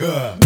Yeah.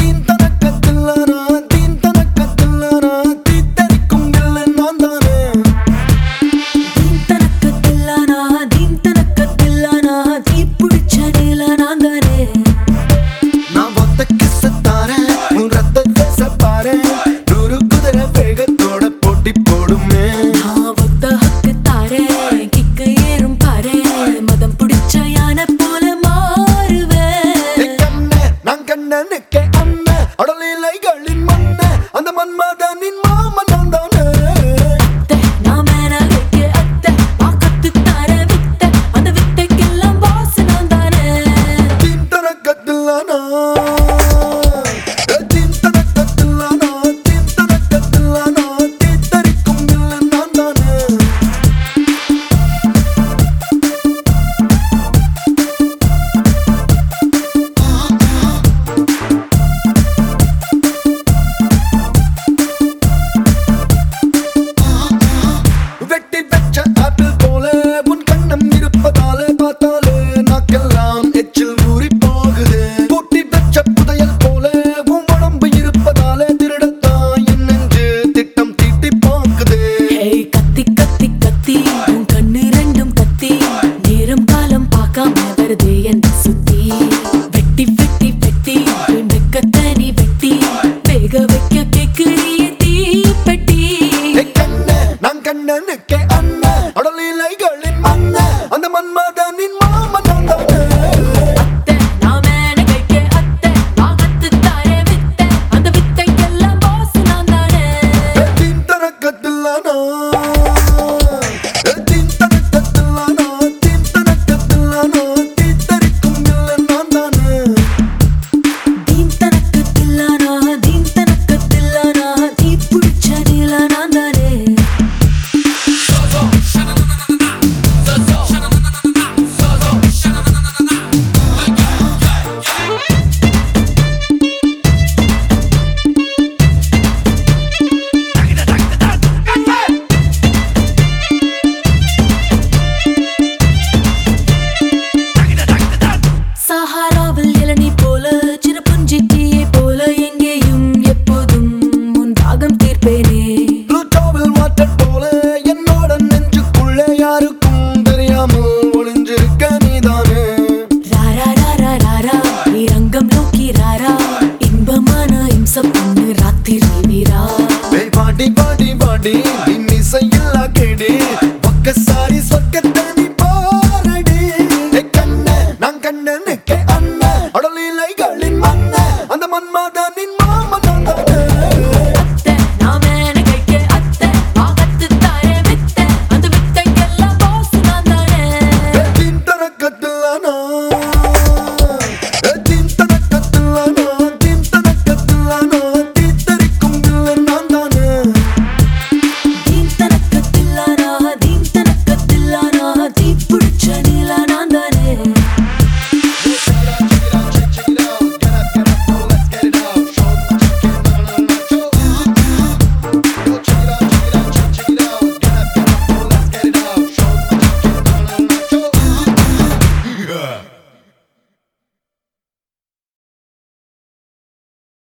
போல என்னோட நெஞ்சுக்குள்ள யாருக்கும் தெரியாமல் ஒளிஞ்சிருக்க நீதானே? ராரா ராரா ராரா நீ ரங்கம் நோக்கி ராரா. இன்பமான இம்சம் பண்ணு ராத்திரி நீரா. பாட்டி பாட்டி பாட்டி இன்னிசையெல்லாம் கேடி. பக்க சாரி சொர்க்கத்தை நீ பாரடி. கண்ண நான் கண்ணனுக்கு அண்ணன் அடலிலைகளின் மன்ன அந்த மன்மாதானின்